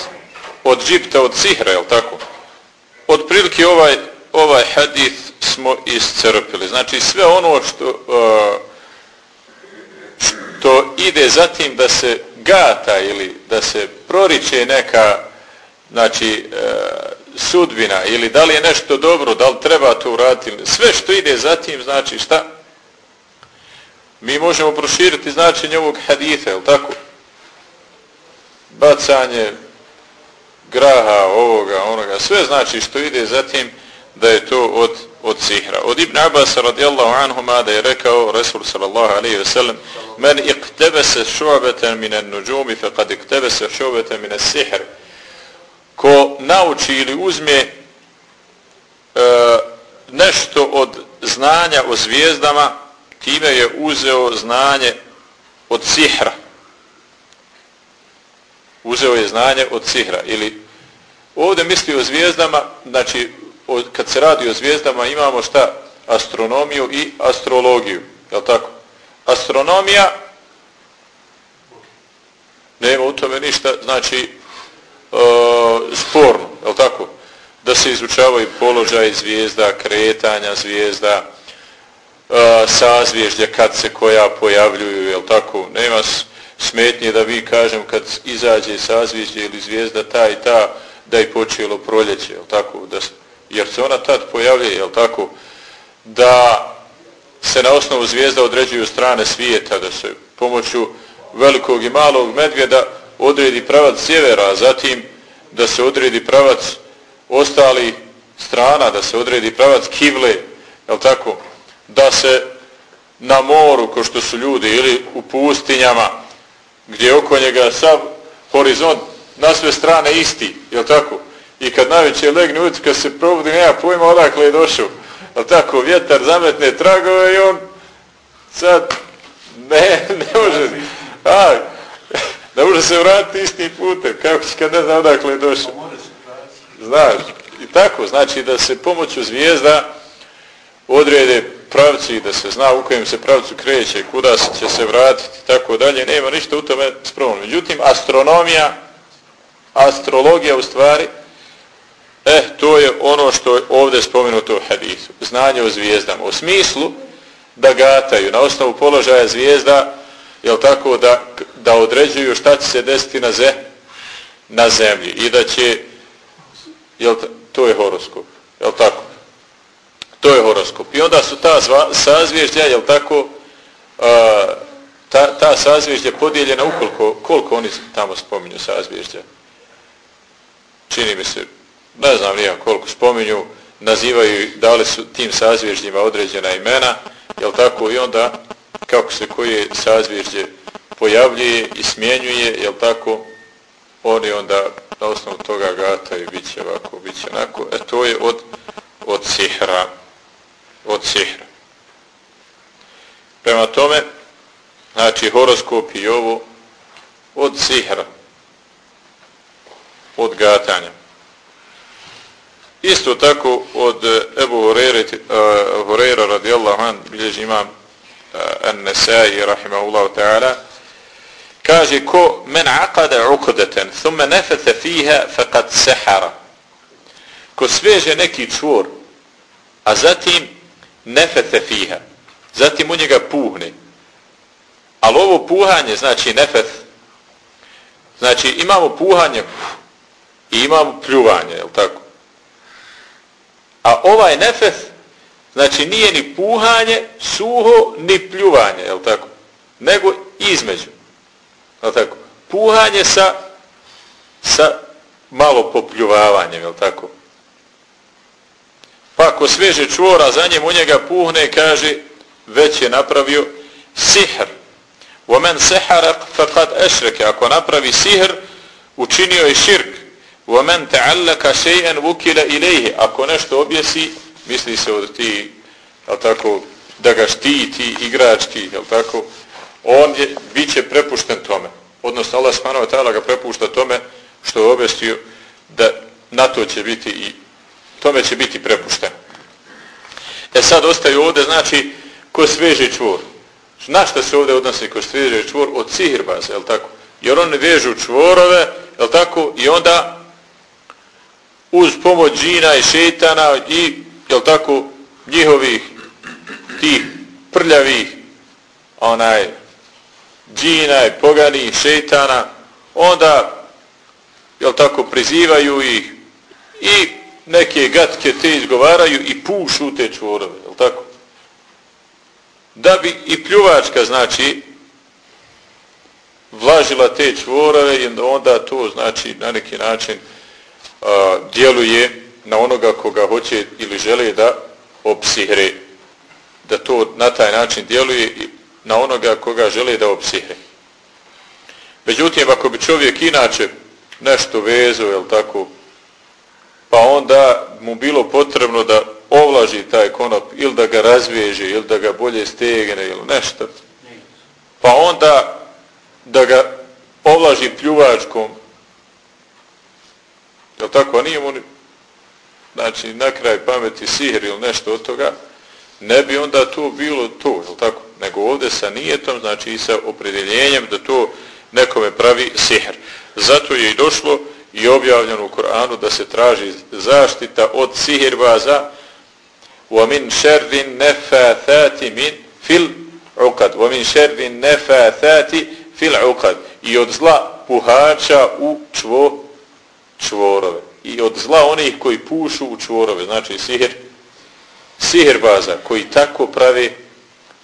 od džipta, od sihra, je tako? Od prilike ovaj, ovaj hadith smo iscrpili. Znači, sve ono što, uh, što ide zatim da se gata ili da se proriče neka znači e, sudbina ili da li je nešto dobro, da li treba to uraditi, sve što ide zatim znači šta? Mi možemo proširiti značenje ovog haditha, je tako? Bacanje graha, ovoga, onoga, sve znači što ide zatim da je to od, od sihra. Od Ibn Abbas radijallahu anhuma da je rekao Resul sallallahu alaihi ve sellem men iktebese šu'beten minen nuđumi fe kad iktebese šu'beten minen sihr ko nauči ili uzme e, nešto od znanja o zvijezdama time je uzeo znanje od sihra uzeo je znanje od sihra ili ovdje misli o zvijezdama znači kad se radi o zvijezdama imamo šta? Astronomiju i astrologiju. Je tako? Astronomija nema u tome ništa, znači uh, sporno, je tako? Da se izučavaju položaj zvijezda, kretanja zvijezda, e, uh, sazvježdje kad se koja pojavljuju, je tako? Nema smetnje da vi kažem kad izađe sazvježdje ili zvijezda ta i ta, da je počelo proljeće, je tako? Da jer se ona tad pojavljuje, jel tako, da se na osnovu zvijezda određuju strane svijeta, da se pomoću velikog i malog medvjeda odredi pravac sjevera, a zatim da se odredi pravac ostali strana, da se odredi pravac kivle, je tako? Da se na moru, ko što su ljudi, ili u pustinjama, gdje oko njega sav horizont na sve strane isti, je tako? I kad najveće legne ujutru, kad se probudi, nema pojma odakle je došao. Al tako? Vjetar zametne tragove i on sad ne, ne može. A, ne može se vratiti istim putem. Kako će kad ne zna odakle je došao? Znaš. I tako, znači da se pomoću zvijezda odrede pravci, da se zna u kojem se pravcu kreće, kuda se će se vratiti, tako dalje, nema ništa u tome spremno. Međutim, astronomija, astrologija u stvari, eh, to je ono što je ovdje spomenuto u hadisu. Znanje o zvijezdama. U smislu da gataju na osnovu položaja zvijezda, jel tako, da, da određuju šta će se desiti na, ze, na zemlji i da će, jel, to je horoskop, jel tako? To je horoskop. I onda su ta zva, sazvježdja, jel tako, a, ta, ta sazvježdja podijeljena ukoliko, koliko oni tamo spominju sazvježdja? Čini mi se, ne znam nijak koliko spominju, nazivaju, dali su tim sazvježdjima određena imena, jel tako, i onda kako se koje sazvježdje pojavljuje i smjenjuje, jel tako, oni onda na osnovu toga gataju, bit će ovako, bit će onako, e to je od, od sihra, od sihra. Prema tome, znači horoskop i ovo od sihra, od gatanja. Isto tako od eh, Ebu Horeira uh, eh, radijallahu an, bilježi imam eh, uh, An-Nesai, rahimahullahu ta'ala, kaže ko men aqada uqdatan thumma nefete fiha faqad sehara. ko sveže neki čvor a zatim nefete fiha zatim u njega puhne ali ovo puhanje znači nefet, znači imamo puhanje i imamo pljuvanje je tako a ovaj nefes, znači nije ni puhanje suho ni pljuvanje je tako nego između je tako? Puhanje sa, sa malo popljuvavanjem, je tako? Pa ako sveže čvora za njim u njega puhne, kaže, već je napravio sihr. Vomen sehara faqad ešreke. Ako napravi sihr, učinio je širk. وَمَنْ تَعَلَّكَ شَيْئًا وُكِلَ إِلَيْهِ Ako nešto objesi, misli se od ti, jel tako, da ga štiti igrački, jel tako, on je, bit će prepušten tome. Odnosno, Allah smanova ta'ala ga prepušta tome što je obestio da na to će biti i tome će biti prepušten. E sad ostaju ovdje, znači, ko sveže čvor. Na što se ovdje odnosi ko sveže čvor? Od sihirbaza, jel tako? Jer oni vežu čvorove, jel tako? I onda uz pomoć džina i šetana i, jel tako, njihovih tih prljavih onaj džina i pogani šetana, onda, jel tako, prizivaju ih i neke gatke te izgovaraju i pušu te čvorove, jel tako? Da bi i pljuvačka, znači, vlažila te čvorove i onda to, znači, na neki način a, djeluje na onoga koga hoće ili žele da opsihre. Da to na taj način djeluje i na onoga koga žele da opsihre. Međutim, ako bi čovjek inače nešto vezo, jel tako, pa onda mu bilo potrebno da ovlaži taj konop ili da ga razveže ili da ga bolje stegne ili nešto, pa onda da ga ovlaži pljuvačkom, jel tako, a nije mu znači na kraj pameti sihr ili nešto od toga, ne bi onda to bilo to, jel tako? Nego ovdje sa nijetom, znači i sa opredeljenjem da to nekome pravi sihr. Zato je i došlo i objavljeno u Koranu da se traži zaštita od sihirbaza وَمِنْ شَرِّ نَفَاثَاتِ مِنْ فِلْ عُقَدْ وَمِنْ شَرِّ نَفَاثَاتِ فِلْ عُقَدْ i od zla puhača u čvo, čvorove. I od zla onih koji pušu u čvorove, znači sihir, baza koji tako prave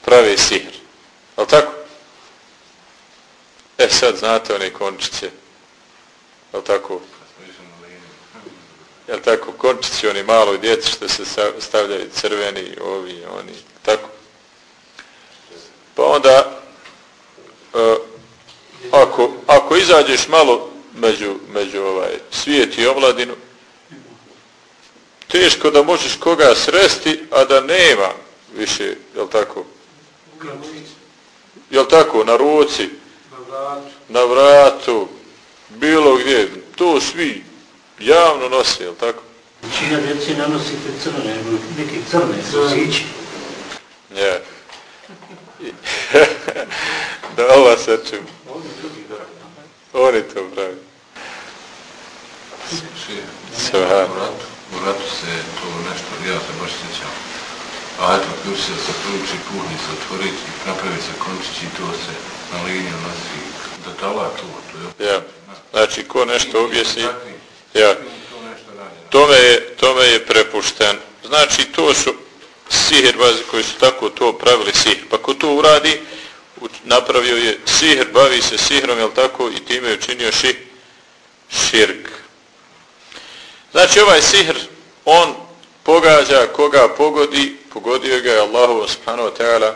prave sihr. Ali tako? E, sad znate one končiće, je tako? Jel tako? končići oni malo djeci što se stavljaju crveni, ovi, oni, tako? Pa onda, uh, ako, ako izađeš malo među, među ovaj svijet i omladinu, teško da možeš koga sresti, a da nema više, je tako? Je tako? Na ruci, na vratu, bilo gdje, to svi javno nose, je tako? Većina djeci nanosite crne, neki crne sosići. Je. da ova Oni to pravi. Sve. U ratu se to nešto, ja se baš sjećam. A eto, ključ se se pruči, puhni se otvoriti, napravi se končić i to se na liniju nosi. Da tala to, to je... Ja. Znači, ko nešto objesi... Ja. Tome je, tome je prepušten. Znači, to su sihirbazi koji su tako to pravili sihr. Pa ko to uradi, napravio je sihr, bavi se sihrom, jel tako, i time je učinio ši, širk. Znači, ovaj sihr, on pogađa koga pogodi, pogodio ga je Allahu subhanahu wa ta'ala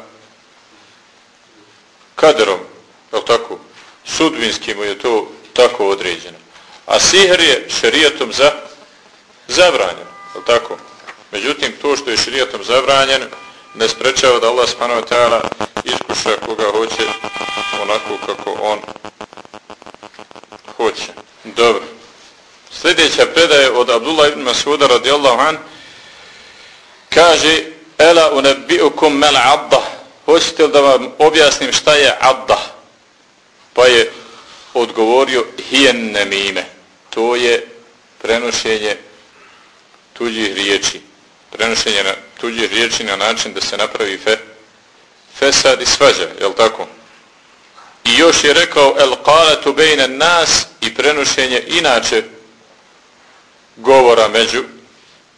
kaderom, jel tako, sudbinski mu je to tako određeno. A sihr je šerijatom za, zabranjen, jel tako? Međutim, to što je šarijatom zabranjen, ne sprečava da Allah subhanahu wa ta'ala iskuša koga hoće onako kako on hoće. Dobro. Sljedeća predaje od Abdullah ibn Masuda radijallahu an kaže Ela unebi'ukum mel adda Hoćete li da vam objasnim šta je adda? Pa je odgovorio hijen nemime. To je prenošenje tuđih riječi prenošenje na tuđe riječi na način da se napravi fe, fesad i svađa, jel tako? I još je rekao el qalatu bejna nas i prenošenje inače govora među,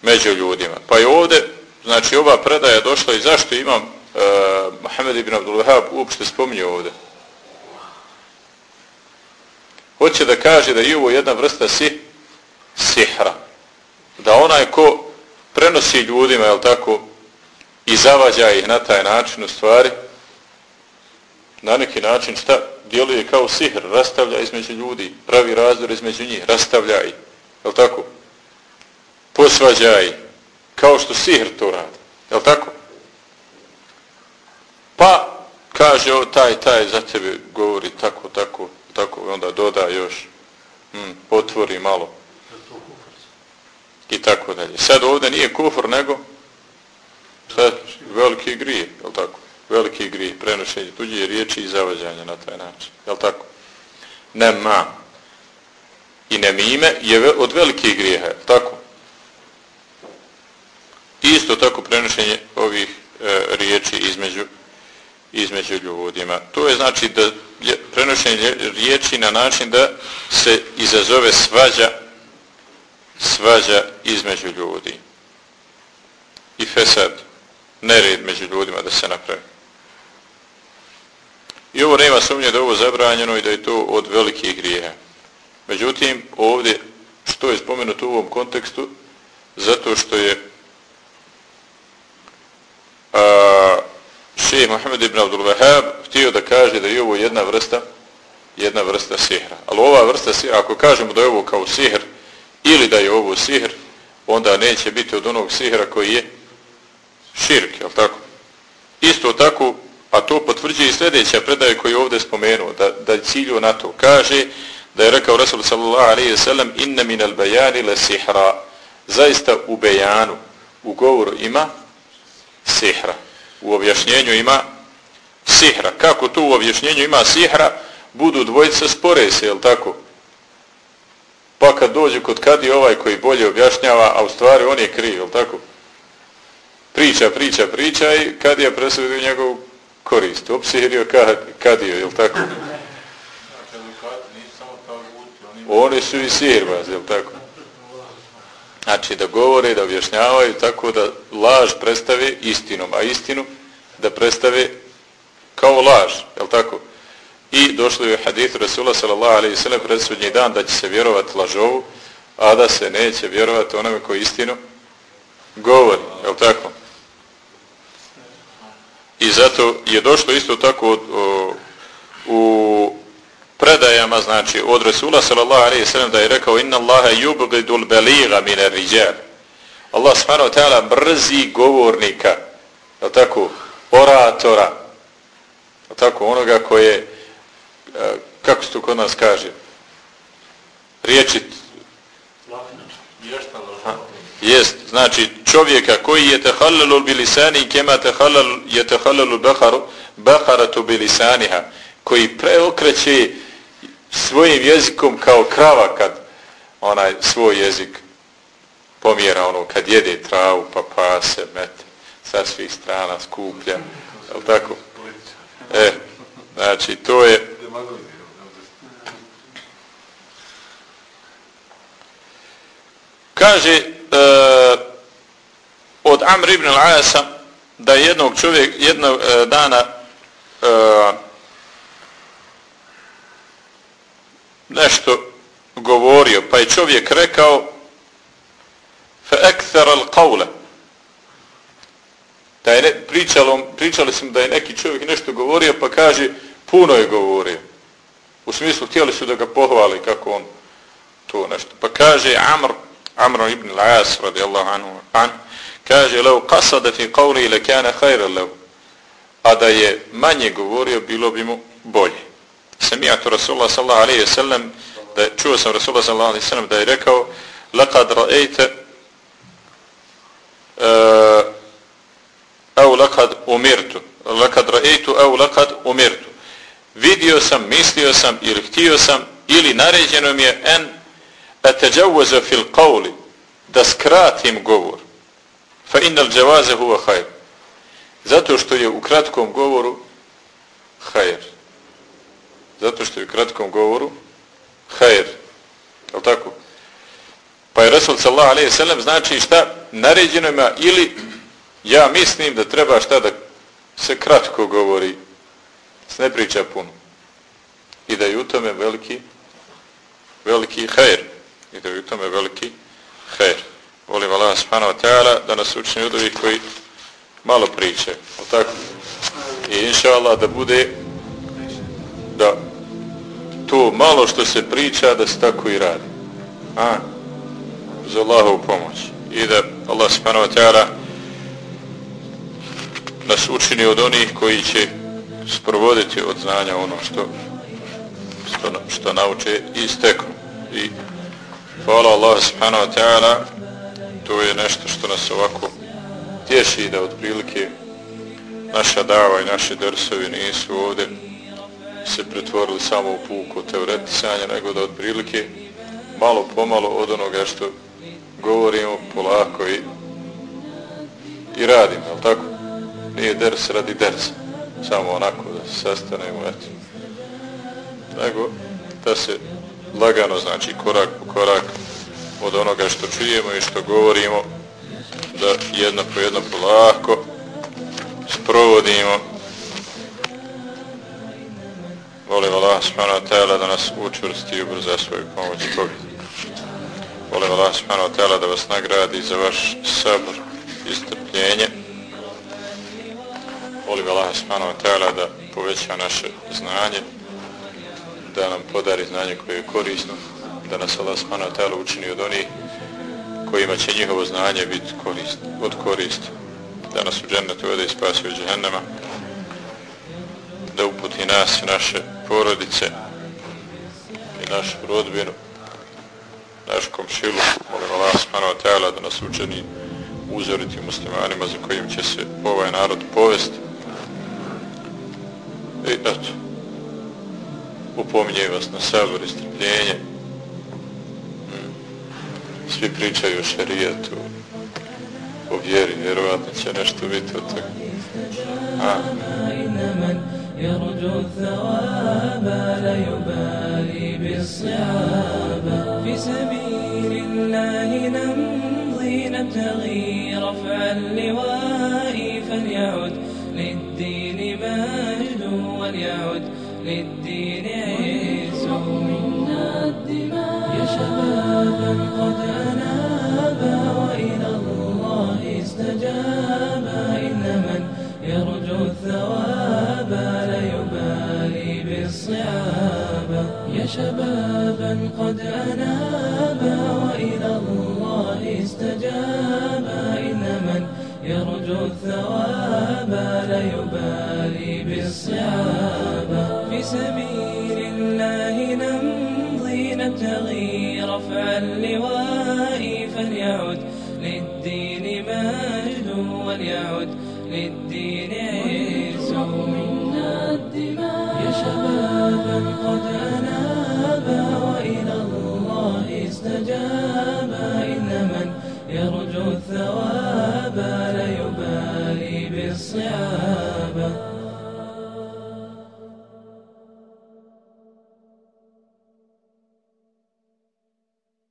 među ljudima. Pa je ovdje, znači ova predaja došla i zašto imam uh, Mohamed ibn Abdul Wahab uopšte spominje ovdje? Hoće da kaže da je ovo jedna vrsta si, sihra. Da onaj ko prenosi ljudima, jel tako, i zavađa ih na taj način u stvari, na neki način šta djeluje kao sihr, rastavlja između ljudi, pravi razdor između njih, rastavlja ih, jel tako? Posvađa ih, kao što sihr to radi, jel tako? Pa, kaže, o, taj, taj za tebe govori tako, tako, tako, onda doda još, hm, potvori malo, i tako dalje. Sad ovdje nije kufr, nego sad veliki grije, je tako? Veliki grije, prenošenje tuđe riječi i zavađanje na taj način, je tako? Nema i nemime je od velikih grijeha, je tako? Isto tako prenošenje ovih e, riječi između između ljudima. To je znači da prenošenje riječi na način da se izazove svađa svađa između ljudi i fesad, nered među ljudima da se napravi. I ovo nema sumnje da je ovo zabranjeno i da je to od velikih grijeha. Međutim, ovdje, što je spomenuto u ovom kontekstu, zato što je a, šehe Mohamed ibn Abdul Wahab htio da kaže da je ovo jedna vrsta jedna vrsta sihra. Ali ova vrsta sihra, ako kažemo da je ovo kao sihr, ili da je ovo sihr, onda neće biti od onog sihra koji je širk, jel tako? Isto tako, a to potvrđuje i sljedeća predaje koju je ovdje spomenuo, da, da cilju na to kaže, da je rekao Rasul sallallahu alaihi sallam, inna min al bajani le sihra, zaista u bejanu, u govoru ima sihra, u objašnjenju ima sihra. Kako tu u objašnjenju ima sihra, budu dvojice spore se, jel tako? Pa kad dođe kod kadi ovaj koji bolje objašnjava, a u stvari on je kriv, jel tako? Priča, priča, priča i kad je presudio njegovu korist. Opsihirio je jel tako? Oni su i sirbaz, jel tako? Znači da govore, da objašnjavaju tako da laž predstave istinom, a istinu da predstave kao laž, jel tako? I došlo je hadith Rasula sallallahu alaihi sallam predsudnji dan da će se vjerovati lažovu, a da se neće vjerovati onome koji istinu govori. Je tako? I zato je došlo isto tako od, o, u predajama, znači od Rasula sallallahu alaihi sallam da je rekao inna Allaha yubgidul beliga mine riđar. Allah subhanahu wa ta'ala brzi govornika, je tako, oratora, je tako, onoga koje, kako se to kod nas kaže, riječit, Jest, znači čovjeka koji je tehallalu bilisani kema tehallalu je tehallalu beharu, beharatu bilisaniha koji preokreće svojim jezikom kao krava kad onaj svoj jezik pomjera ono kad jede travu pa pase mete sa svih strana skuplja je tako? E, znači to je kaže uh, od Amr ibn al-Asa da je jednog čovjek jednog uh, dana uh, nešto govorio, pa je čovjek rekao fa الْقَوْلَ al-qawla. Da je ne, pričalo, pričali smo da je neki čovjek nešto govorio, pa kaže puno je govorio. U smislu, htjeli su da ga pohvali kako on to nešto. Pa kaže Amr Amr ibn al-As radijallahu anhu an, kaže lev qasada fi qawli la kana khayran lev a da je manje govorio bilo bi mu bolje Samijatu rasulullah sallallahu alaihi sallam da da čuo sam rasulullah sallallahu alaihi sallam da je rekao laqad uh, au laqad umirtu laqad ra'ejtu au laqad umirtu vidio sam mislio sam ili htio sam ili naređeno mi je en atajawwaza fil qawli da skratim govor. Fa innal jawaza huwa khair zato što je u kratkom govoru khair zato što je u kratkom govoru khair je tako? Pa je Rasul sallallahu alejhi ve sellem znači šta naređeno mi ili ja mislim da treba šta da se kratko govori ne priča puno i da je u tome veliki veliki hajr. i da je u tome veliki hajr. Volim Allah subhanahu wa ta'ala da nas učini od ovih koji malo priče. O tako? I inša Allah da bude da to malo što se priča da se tako i radi. A? Za Allahovu pomoć. I da Allah subhanahu wa ta'ala nas učini od onih koji će sprovoditi od znanja ono što što, što nauče i steknu. I Hvala Allah subhanahu wa ta'ala to je nešto što nas ovako tješi da otprilike naša dava i naše drsovi nisu ovdje se pretvorili samo u puku teoretisanja nego da otprilike malo pomalo od onoga što govorimo polako i i radimo, je tako? Nije ders radi dersa samo onako da se sastanemo eto. nego da se lagano, znači korak po korak od onoga što čujemo i što govorimo, da jedno po jedno polako sprovodimo. Volim Allah subhanahu wa ta'ala da nas učvrsti i ubrza svoju pomoć i pobjedu. Volim Allah subhanahu wa ta'ala da vas nagradi za vaš sabr i strpljenje. Molim Allah subhanahu wa ta'ala da poveća naše znanje da nam podari znanje koje je korisno, da nas Allah smana tela učini od onih kojima će njihovo znanje biti korist, od koristi. da nas u džennetu vede i spasi od džehennema, da uputi nas i naše porodice i našu rodbinu, naš komšilu, molim Allah smana tela da nas učini uzoriti muslimanima za kojim će se ovaj narod povesti. I eto, upominje vas na sabor i strpljenje. Hmm. Svi pričaju o šarijetu, o vjeri, vjerovatno će nešto biti od toga. A. يرجو الثواب لا يبالي بالصعاب في سبيل الله نمضي نبتغي رفع اللواء فليعد للدين مجد وليعد للدين عيسوا منا الدماء يا شبابا قد أنابا وإلى الله استجابا إن من يرجو الثواب لا يبالي بالصعاب. يا شبابا قد أنابا وإلى الله استجابا إن من يرجو لا يبالي بالصعاب في سبيل الله نمضي نبتغي رفع اللواء فليعد للدين مجد وليعد للدين